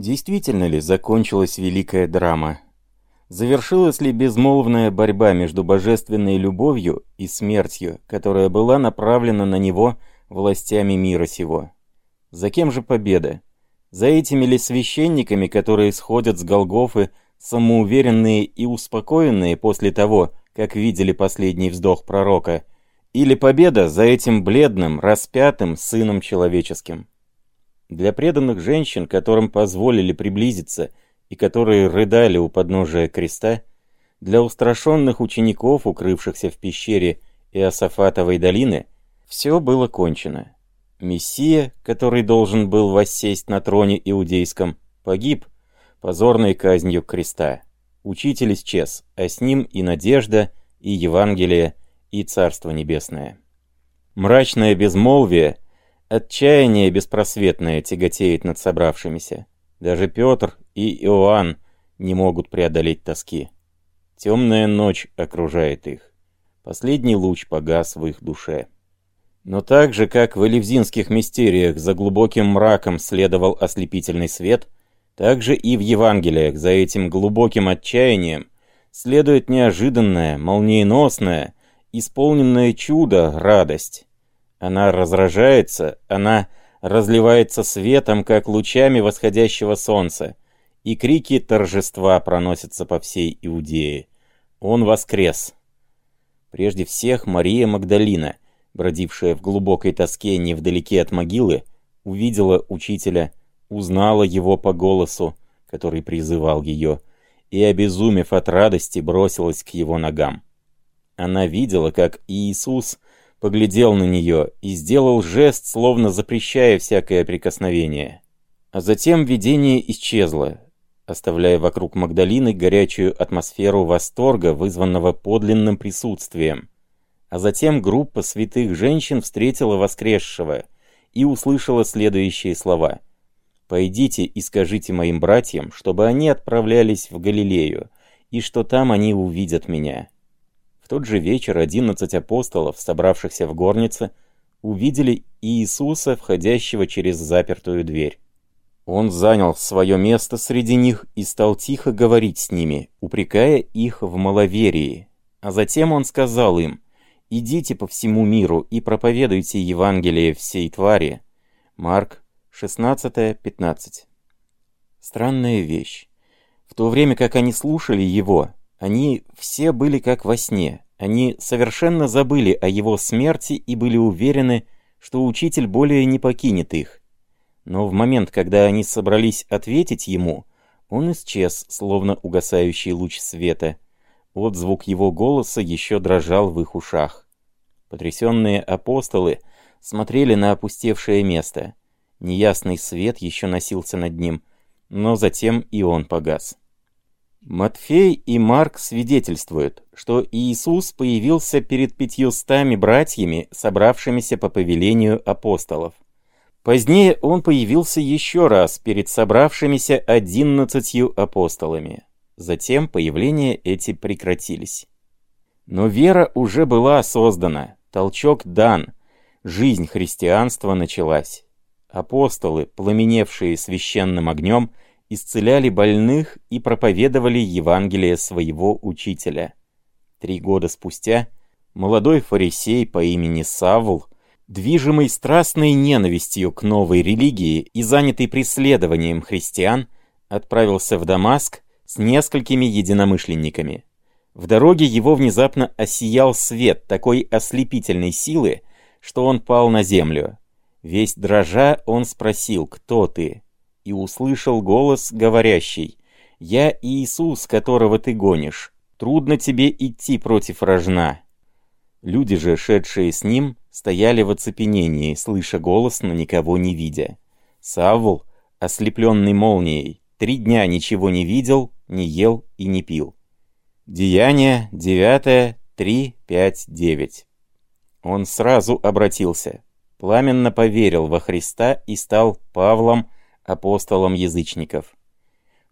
Действительно ли закончилась великая драма? Завершилась ли безмолвная борьба между божественной любовью и смертью, которая была направлена на него властями мира сего? За кем же победа? За этими ли священниками, которые сходят с Голгофы, самоуверенные и успокоенные после того, как видели последний вздох пророка, или победа за этим бледным, распятым сыном человеческим? Для преданных женщин, которым позволили приблизиться и которые рыдали у подножия креста, для устрашенных учеников, укрывшихся в пещере Иосафатовой долины, все было кончено. Мессия, который должен был воссесть на троне иудейском, погиб позорной казнью креста. Учитель исчез, а с ним и надежда, и Евангелие, и Царство Небесное. Мрачное безмолвие, отчаяние беспросветное тяготеет над собравшимися. Даже Петр и Иоанн не могут преодолеть тоски. Темная ночь окружает их. Последний луч погас в их душе. Но так же, как в элевзинских мистериях за глубоким мраком следовал ослепительный свет, так же и в Евангелиях за этим глубоким отчаянием следует неожиданная, молниеносная, исполненное чудо радость. Она разражается, она разливается светом, как лучами восходящего солнца, и крики торжества проносятся по всей Иудее. Он воскрес. Прежде всех Мария Магдалина — бродившая в глубокой тоске невдалеке от могилы, увидела учителя, узнала его по голосу, который призывал ее, и, обезумев от радости, бросилась к его ногам. Она видела, как Иисус поглядел на нее и сделал жест, словно запрещая всякое прикосновение. А затем видение исчезло, оставляя вокруг Магдалины горячую атмосферу восторга, вызванного подлинным присутствием, а затем группа святых женщин встретила воскресшего и услышала следующие слова. «Пойдите и скажите моим братьям, чтобы они отправлялись в Галилею, и что там они увидят меня». Тот же вечер одиннадцать апостолов, собравшихся в горнице, увидели Иисуса, входящего через запертую дверь. Он занял свое место среди них и стал тихо говорить с ними, упрекая их в маловерии. А затем он сказал им, «Идите по всему миру и проповедуйте Евангелие всей твари». Марк 16-15. Странная вещь. В то время как они слушали его, они все были как во сне. Они совершенно забыли о его смерти и были уверены, что учитель более не покинет их. Но в момент, когда они собрались ответить ему, он исчез, словно угасающий луч света — Отзвук его голоса еще дрожал в их ушах. Потрясенные апостолы смотрели на опустевшее место. Неясный свет еще носился над ним, но затем и он погас. Матфей и Марк свидетельствуют, что Иисус появился перед пятьюстами братьями, собравшимися по повелению апостолов. Позднее он появился еще раз перед собравшимися одиннадцатью апостолами. Затем появления эти прекратились. Но вера уже была создана, толчок дан, жизнь христианства началась. Апостолы, пламеневшие священным огнем, исцеляли больных и проповедовали Евангелие своего учителя. Три года спустя молодой фарисей по имени Савл, движимый страстной ненавистью к новой религии и занятый преследованием христиан, отправился в Дамаск с несколькими единомышленниками. В дороге его внезапно осиял свет такой ослепительной силы, что он пал на землю. Весь дрожа он спросил «Кто ты?» И услышал голос, говорящий «Я Иисус, которого ты гонишь. Трудно тебе идти против рожна». Люди же, шедшие с ним, стояли в оцепенении, слыша голос, но никого не видя. Саввул, ослепленный молнией, три дня ничего не видел, не ел и не пил. Деяние 9, 3, 5, 9. Он сразу обратился, пламенно поверил во Христа и стал Павлом, апостолом язычников.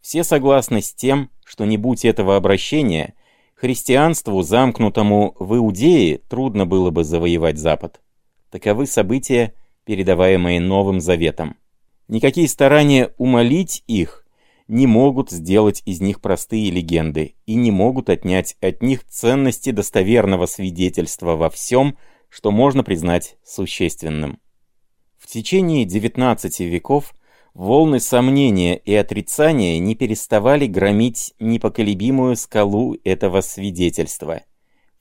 Все согласны с тем, что не будь этого обращения, христианству, замкнутому в Иудее, трудно было бы завоевать Запад. Таковы события, передаваемые Новым Заветом. Никакие старания умолить их не могут сделать из них простые легенды и не могут отнять от них ценности достоверного свидетельства во всем, что можно признать существенным. В течение XIX веков волны сомнения и отрицания не переставали громить непоколебимую скалу этого свидетельства.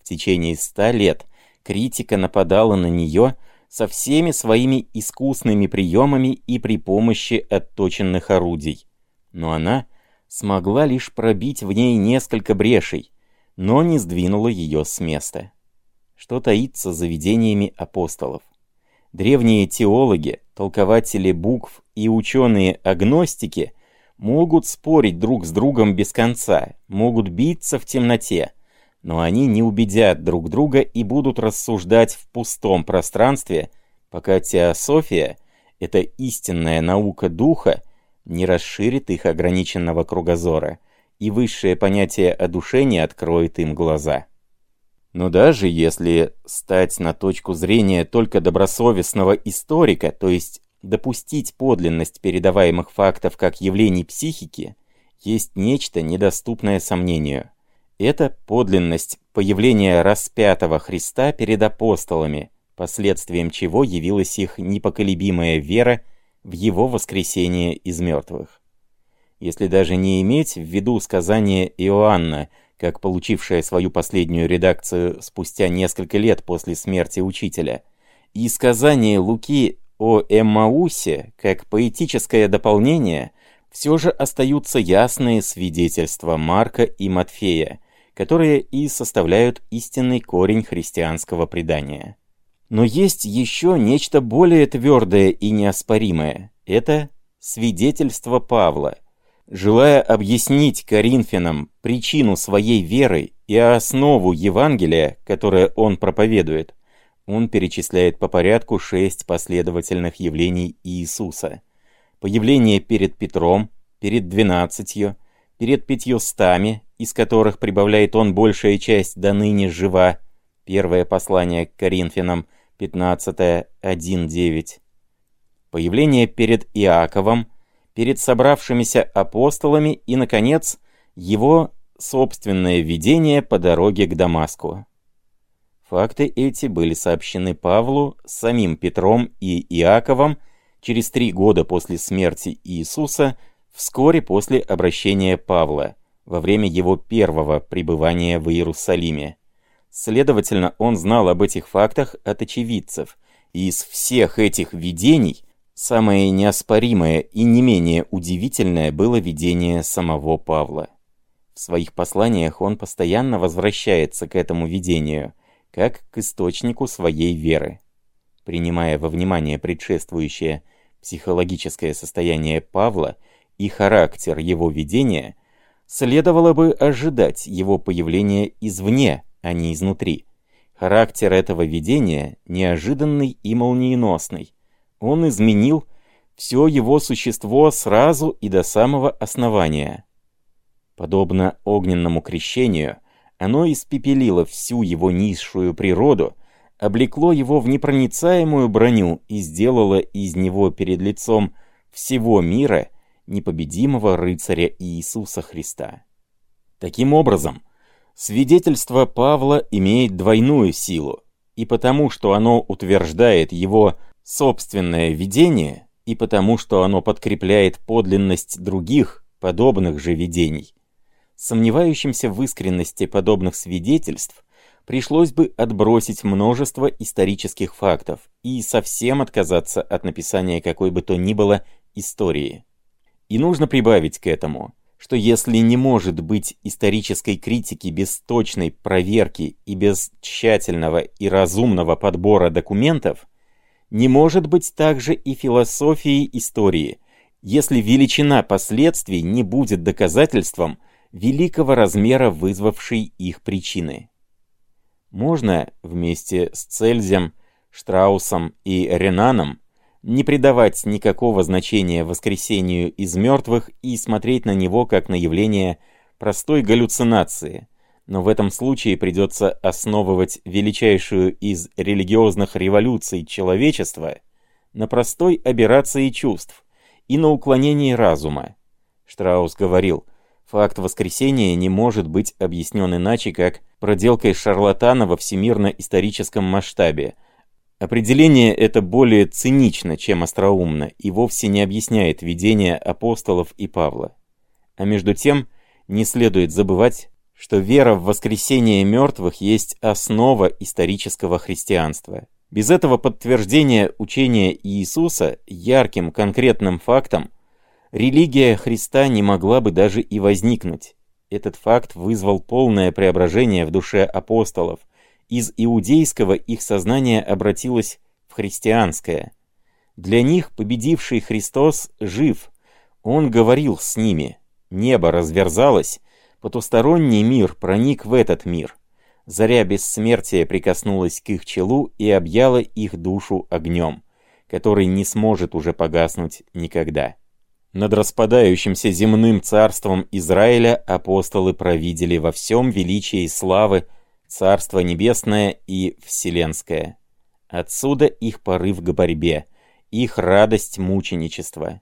В течение ста лет критика нападала на нее со всеми своими искусными приемами и при помощи отточенных орудий но она смогла лишь пробить в ней несколько брешей, но не сдвинула ее с места. Что таится за видениями апостолов? Древние теологи, толкователи букв и ученые-агностики могут спорить друг с другом без конца, могут биться в темноте, но они не убедят друг друга и будут рассуждать в пустом пространстве, пока теософия, эта истинная наука духа, не расширит их ограниченного кругозора, и высшее понятие о душе не откроет им глаза. Но даже если стать на точку зрения только добросовестного историка, то есть допустить подлинность передаваемых фактов как явлений психики, есть нечто недоступное сомнению. Это подлинность появления распятого Христа перед апостолами, последствием чего явилась их непоколебимая вера в его воскресение из мертвых. Если даже не иметь в виду сказание Иоанна, как получившее свою последнюю редакцию спустя несколько лет после смерти учителя, и сказание Луки о Эммаусе, как поэтическое дополнение, все же остаются ясные свидетельства Марка и Матфея, которые и составляют истинный корень христианского предания. Но есть еще нечто более твердое и неоспоримое. Это свидетельство Павла. Желая объяснить Коринфянам причину своей веры и основу Евангелия, которое он проповедует, он перечисляет по порядку шесть последовательных явлений Иисуса. Появление перед Петром, перед двенадцатью, перед пятьюстами, из которых прибавляет он большая часть до ныне жива, первое послание к Коринфянам – 15.1.9. Появление перед Иаковом, перед собравшимися апостолами и, наконец, его собственное видение по дороге к Дамаску. Факты эти были сообщены Павлу самим Петром и Иаковом через три года после смерти Иисуса, вскоре после обращения Павла, во время его первого пребывания в Иерусалиме. Следовательно, он знал об этих фактах от очевидцев. И из всех этих видений самое неоспоримое и не менее удивительное было видение самого Павла. В своих посланиях он постоянно возвращается к этому видению, как к источнику своей веры. Принимая во внимание предшествующее психологическое состояние Павла и характер его видения, следовало бы ожидать его появления извне, а не изнутри. Характер этого видения неожиданный и молниеносный. Он изменил все его существо сразу и до самого основания. Подобно огненному крещению, оно испепелило всю его низшую природу, облекло его в непроницаемую броню и сделало из него перед лицом всего мира непобедимого рыцаря Иисуса Христа. Таким образом, Свидетельство Павла имеет двойную силу, и потому что оно утверждает его собственное видение, и потому что оно подкрепляет подлинность других, подобных же видений. Сомневающимся в искренности подобных свидетельств пришлось бы отбросить множество исторических фактов и совсем отказаться от написания какой бы то ни было истории. И нужно прибавить к этому – что если не может быть исторической критики без точной проверки и без тщательного и разумного подбора документов, не может быть также и философии истории, если величина последствий не будет доказательством великого размера вызвавшей их причины. Можно вместе с Цельзем, Штраусом и Ренаном не придавать никакого значения воскресению из мертвых и смотреть на него как на явление простой галлюцинации. Но в этом случае придется основывать величайшую из религиозных революций человечества на простой аберрации чувств и на уклонении разума. Штраус говорил, факт воскресения не может быть объяснен иначе, как проделкой шарлатана во всемирно-историческом масштабе. Определение это более цинично, чем остроумно, и вовсе не объясняет видения апостолов и Павла. А между тем, не следует забывать, что вера в воскресение мертвых есть основа исторического христианства. Без этого подтверждения учения Иисуса ярким конкретным фактом религия Христа не могла бы даже и возникнуть. Этот факт вызвал полное преображение в душе апостолов. Из иудейского их сознание обратилось в христианское. Для них победивший Христос жив. Он говорил с ними. Небо разверзалось, потусторонний мир проник в этот мир. Заря бессмертия прикоснулась к их челу и объяла их душу огнем, который не сможет уже погаснуть никогда. Над распадающимся земным царством Израиля апостолы провидели во всем величии славы Царство Небесное и Вселенское. Отсюда их порыв к борьбе, их радость мученичества.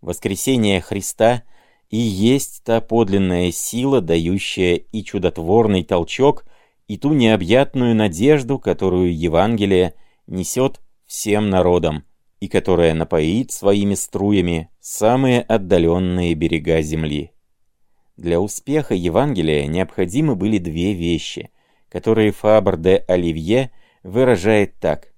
Воскресение Христа и есть та подлинная сила, дающая и чудотворный толчок, и ту необъятную надежду, которую Евангелие несет всем народам, и которая напоит своими струями самые отдаленные берега земли. Для успеха Евангелия необходимы были две вещи, которые Фабр де Оливье выражает так.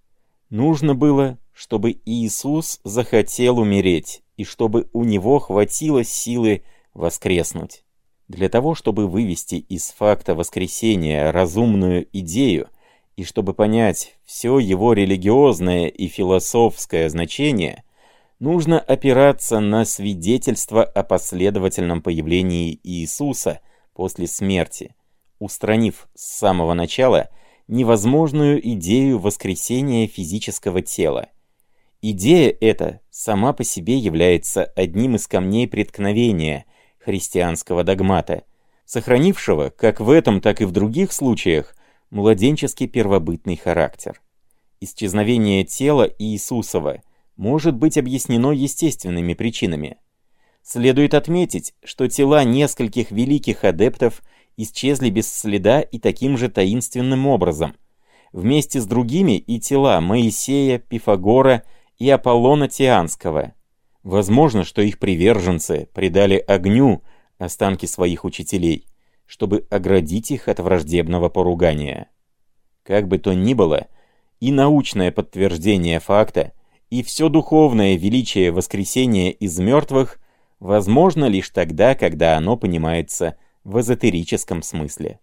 Нужно было, чтобы Иисус захотел умереть, и чтобы у него хватило силы воскреснуть. Для того, чтобы вывести из факта воскресения разумную идею, и чтобы понять все его религиозное и философское значение, нужно опираться на свидетельство о последовательном появлении Иисуса после смерти, устранив с самого начала невозможную идею воскресения физического тела. Идея эта сама по себе является одним из камней преткновения христианского догмата, сохранившего, как в этом, так и в других случаях, младенческий первобытный характер. Исчезновение тела Иисусова может быть объяснено естественными причинами. Следует отметить, что тела нескольких великих адептов исчезли без следа и таким же таинственным образом. Вместе с другими и тела Моисея, Пифагора и Аполлона Тианского. Возможно, что их приверженцы предали огню останки своих учителей чтобы оградить их от враждебного поругания. Как бы то ни было, и научное подтверждение факта, и все духовное величие воскресения из мертвых возможно лишь тогда, когда оно понимается в эзотерическом смысле.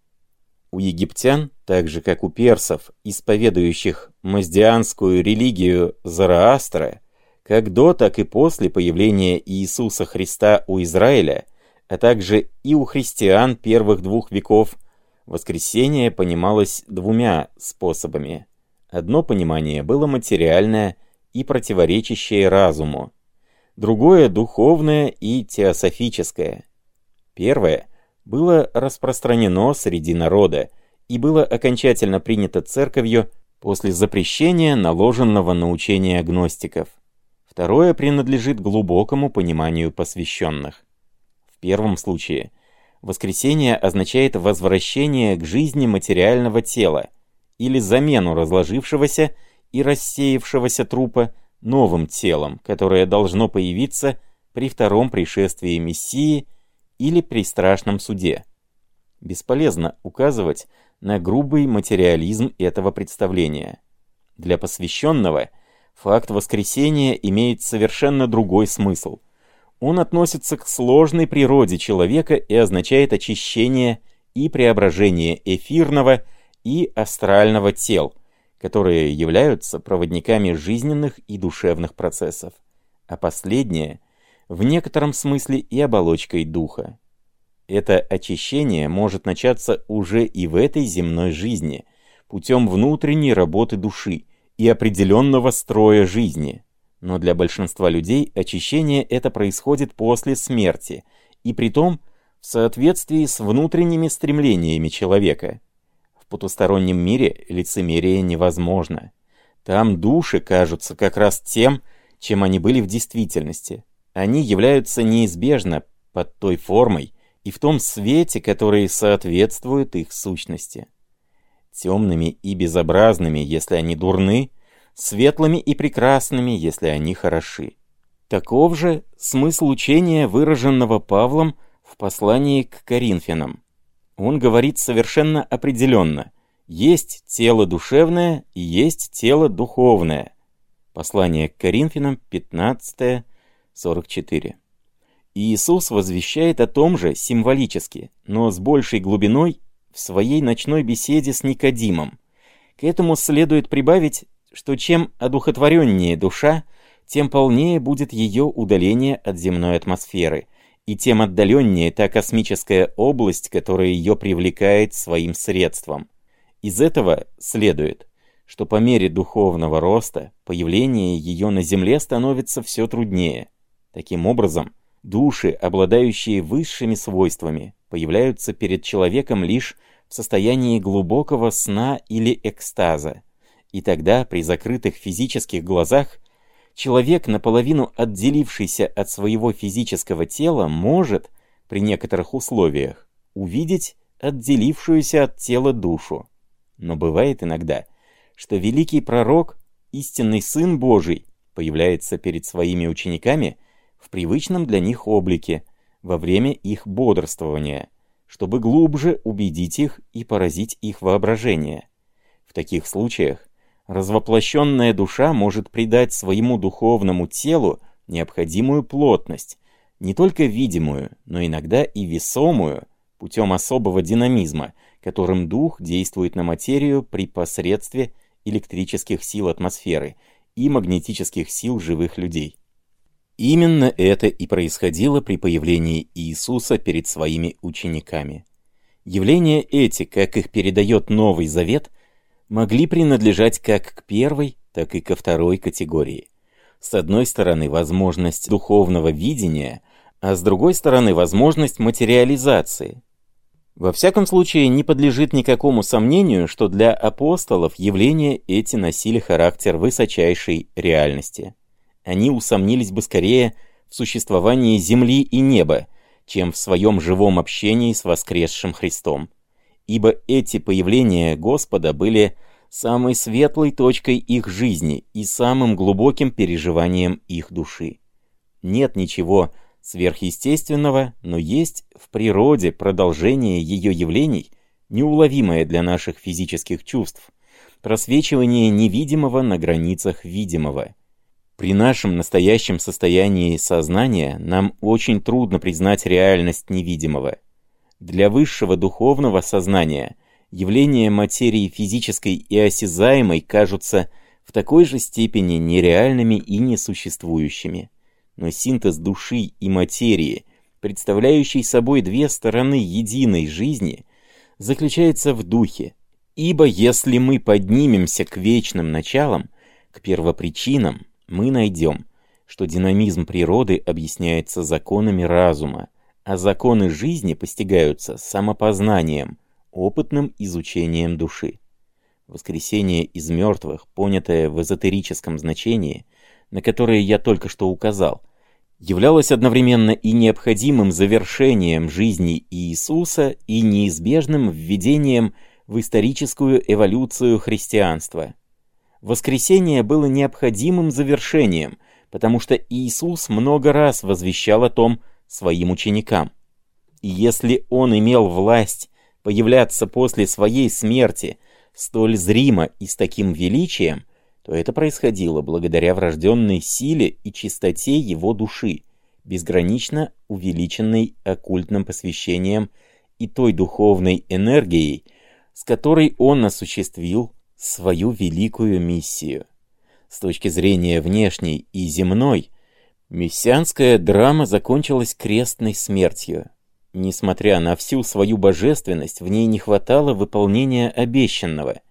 У египтян, так же как у персов, исповедующих маздианскую религию Зараастра, как до, так и после появления Иисуса Христа у Израиля – а также и у христиан первых двух веков, воскресение понималось двумя способами. Одно понимание было материальное и противоречащее разуму, другое — духовное и теософическое. Первое было распространено среди народа и было окончательно принято церковью после запрещения, наложенного на учение гностиков. Второе принадлежит глубокому пониманию посвященных. В первом случае воскресение означает возвращение к жизни материального тела или замену разложившегося и рассеявшегося трупа новым телом, которое должно появиться при втором пришествии Мессии или при страшном суде. Бесполезно указывать на грубый материализм этого представления. Для посвященного факт воскресения имеет совершенно другой смысл – он относится к сложной природе человека и означает очищение и преображение эфирного и астрального тел, которые являются проводниками жизненных и душевных процессов, а последнее — в некотором смысле и оболочкой духа. Это очищение может начаться уже и в этой земной жизни, путем внутренней работы души и определенного строя жизни — но для большинства людей очищение это происходит после смерти, и притом в соответствии с внутренними стремлениями человека. В потустороннем мире лицемерие невозможно. Там души кажутся как раз тем, чем они были в действительности. Они являются неизбежно под той формой и в том свете, который соответствует их сущности. Темными и безобразными, если они дурны, светлыми и прекрасными, если они хороши. Таков же смысл учения, выраженного Павлом в послании к Коринфянам. Он говорит совершенно определенно. Есть тело душевное и есть тело духовное. Послание к Коринфянам 15, 44. Иисус возвещает о том же символически, но с большей глубиной в своей ночной беседе с Никодимом. К этому следует прибавить, что чем одухотвореннее душа, тем полнее будет ее удаление от земной атмосферы, и тем отдаленнее та космическая область, которая ее привлекает своим средством. Из этого следует, что по мере духовного роста появление ее на Земле становится все труднее. Таким образом, души, обладающие высшими свойствами, появляются перед человеком лишь в состоянии глубокого сна или экстаза, и тогда при закрытых физических глазах человек, наполовину отделившийся от своего физического тела, может, при некоторых условиях, увидеть отделившуюся от тела душу. Но бывает иногда, что великий пророк, истинный Сын Божий, появляется перед своими учениками в привычном для них облике, во время их бодрствования, чтобы глубже убедить их и поразить их воображение. В таких случаях Развоплощенная душа может придать своему духовному телу необходимую плотность, не только видимую, но иногда и весомую, путем особого динамизма, которым дух действует на материю при посредстве электрических сил атмосферы и магнетических сил живых людей. Именно это и происходило при появлении Иисуса перед своими учениками. Явления эти, как их передает Новый Завет, могли принадлежать как к первой, так и ко второй категории. С одной стороны, возможность духовного видения, а с другой стороны, возможность материализации. Во всяком случае, не подлежит никакому сомнению, что для апостолов явления эти носили характер высочайшей реальности. Они усомнились бы скорее в существовании земли и неба, чем в своем живом общении с воскресшим Христом ибо эти появления Господа были самой светлой точкой их жизни и самым глубоким переживанием их души. Нет ничего сверхъестественного, но есть в природе продолжение ее явлений, неуловимое для наших физических чувств, просвечивание невидимого на границах видимого. При нашем настоящем состоянии сознания нам очень трудно признать реальность невидимого. Для высшего духовного сознания явления материи физической и осязаемой кажутся в такой же степени нереальными и несуществующими. Но синтез души и материи, представляющий собой две стороны единой жизни, заключается в духе. Ибо если мы поднимемся к вечным началам, к первопричинам, мы найдем, что динамизм природы объясняется законами разума, а законы жизни постигаются самопознанием, опытным изучением души. Воскресение из мертвых, понятое в эзотерическом значении, на которое я только что указал, являлось одновременно и необходимым завершением жизни Иисуса и неизбежным введением в историческую эволюцию христианства. Воскресение было необходимым завершением, потому что Иисус много раз возвещал о том, своим ученикам. И если он имел власть появляться после своей смерти столь зримо и с таким величием, то это происходило благодаря врожденной силе и чистоте его души, безгранично увеличенной оккультным посвящением и той духовной энергией, с которой он осуществил свою великую миссию. С точки зрения внешней и земной, Мессианская драма закончилась крестной смертью. Несмотря на всю свою божественность, в ней не хватало выполнения обещанного.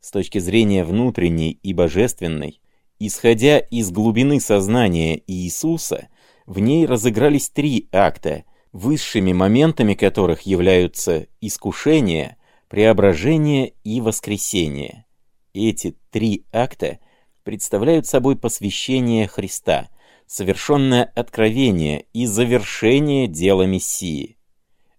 С точки зрения внутренней и божественной, исходя из глубины сознания Иисуса, в ней разыгрались три акта, высшими моментами которых являются искушение, преображение и воскресение. Эти три акта представляют собой посвящение Христа – совершенное откровение и завершение дела Мессии.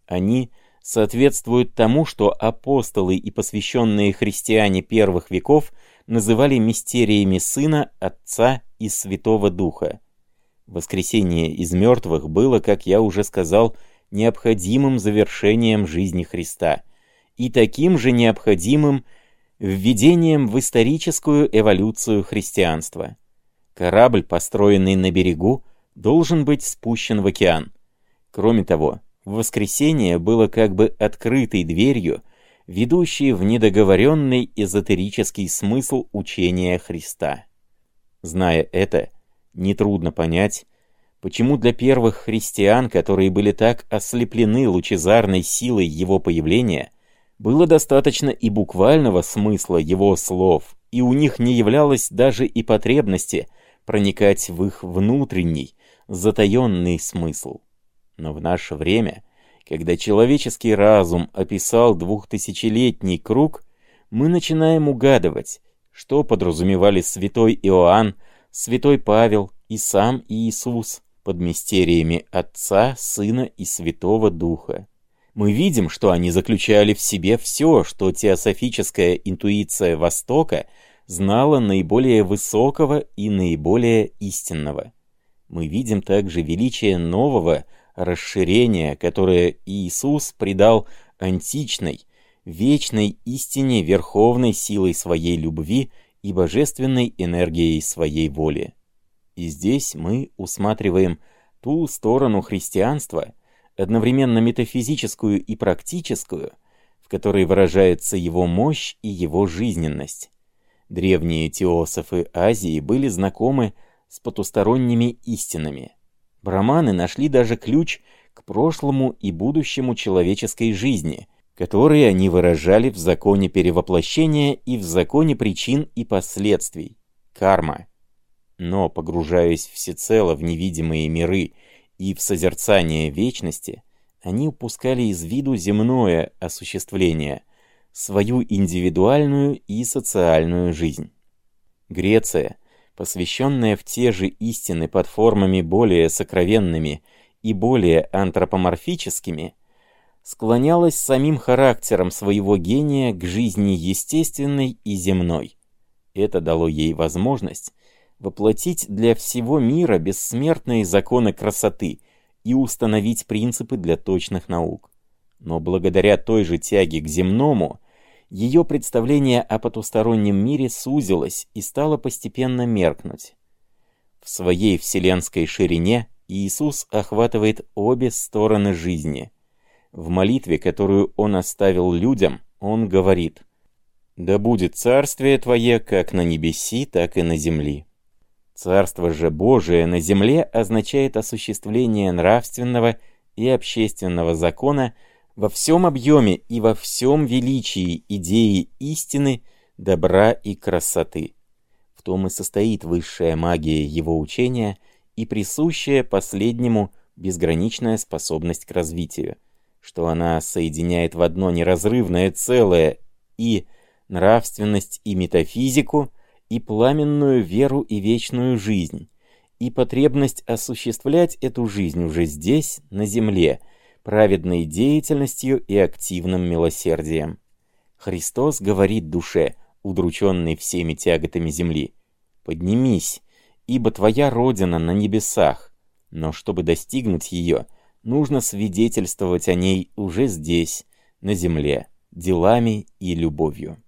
Они соответствуют тому, что апостолы и посвященные христиане первых веков называли мистериями Сына, Отца и Святого Духа. Воскресение из мертвых было, как я уже сказал, необходимым завершением жизни Христа и таким же необходимым введением в историческую эволюцию христианства. Корабль, построенный на берегу, должен быть спущен в океан. Кроме того, воскресение было как бы открытой дверью, ведущей в недоговоренный эзотерический смысл учения Христа. Зная это, нетрудно понять, почему для первых христиан, которые были так ослеплены лучезарной силой его появления, было достаточно и буквального смысла его слов, и у них не являлось даже и потребности проникать в их внутренний, затаенный смысл. Но в наше время, когда человеческий разум описал двухтысячелетний круг, мы начинаем угадывать, что подразумевали святой Иоанн, святой Павел и сам Иисус под мистериями Отца, Сына и Святого Духа мы видим, что они заключали в себе все, что теософическая интуиция Востока знала наиболее высокого и наиболее истинного. Мы видим также величие нового расширения, которое Иисус придал античной, вечной истине верховной силой своей любви и божественной энергией своей воли. И здесь мы усматриваем ту сторону христианства – одновременно метафизическую и практическую, в которой выражается его мощь и его жизненность. Древние теософы Азии были знакомы с потусторонними истинами. Браманы нашли даже ключ к прошлому и будущему человеческой жизни, которые они выражали в законе перевоплощения и в законе причин и последствий – карма. Но, погружаясь всецело в невидимые миры и в созерцание вечности они упускали из виду земное осуществление, свою индивидуальную и социальную жизнь. Греция, посвященная в те же истины под формами более сокровенными и более антропоморфическими, склонялась самим характером своего гения к жизни естественной и земной. Это дало ей возможность воплотить для всего мира бессмертные законы красоты и установить принципы для точных наук. Но благодаря той же тяге к земному, ее представление о потустороннем мире сузилось и стало постепенно меркнуть. В своей вселенской ширине Иисус охватывает обе стороны жизни. В молитве, которую Он оставил людям, Он говорит «Да будет царствие Твое как на небеси, так и на земли». Царство же Божие на земле означает осуществление нравственного и общественного закона во всем объеме и во всем величии идеи истины, добра и красоты. В том и состоит высшая магия его учения и присущая последнему безграничная способность к развитию, что она соединяет в одно неразрывное целое и нравственность и метафизику, и пламенную веру и вечную жизнь, и потребность осуществлять эту жизнь уже здесь, на земле, праведной деятельностью и активным милосердием. Христос говорит душе, удрученной всеми тяготами земли, «Поднимись, ибо твоя родина на небесах, но чтобы достигнуть ее, нужно свидетельствовать о ней уже здесь, на земле, делами и любовью».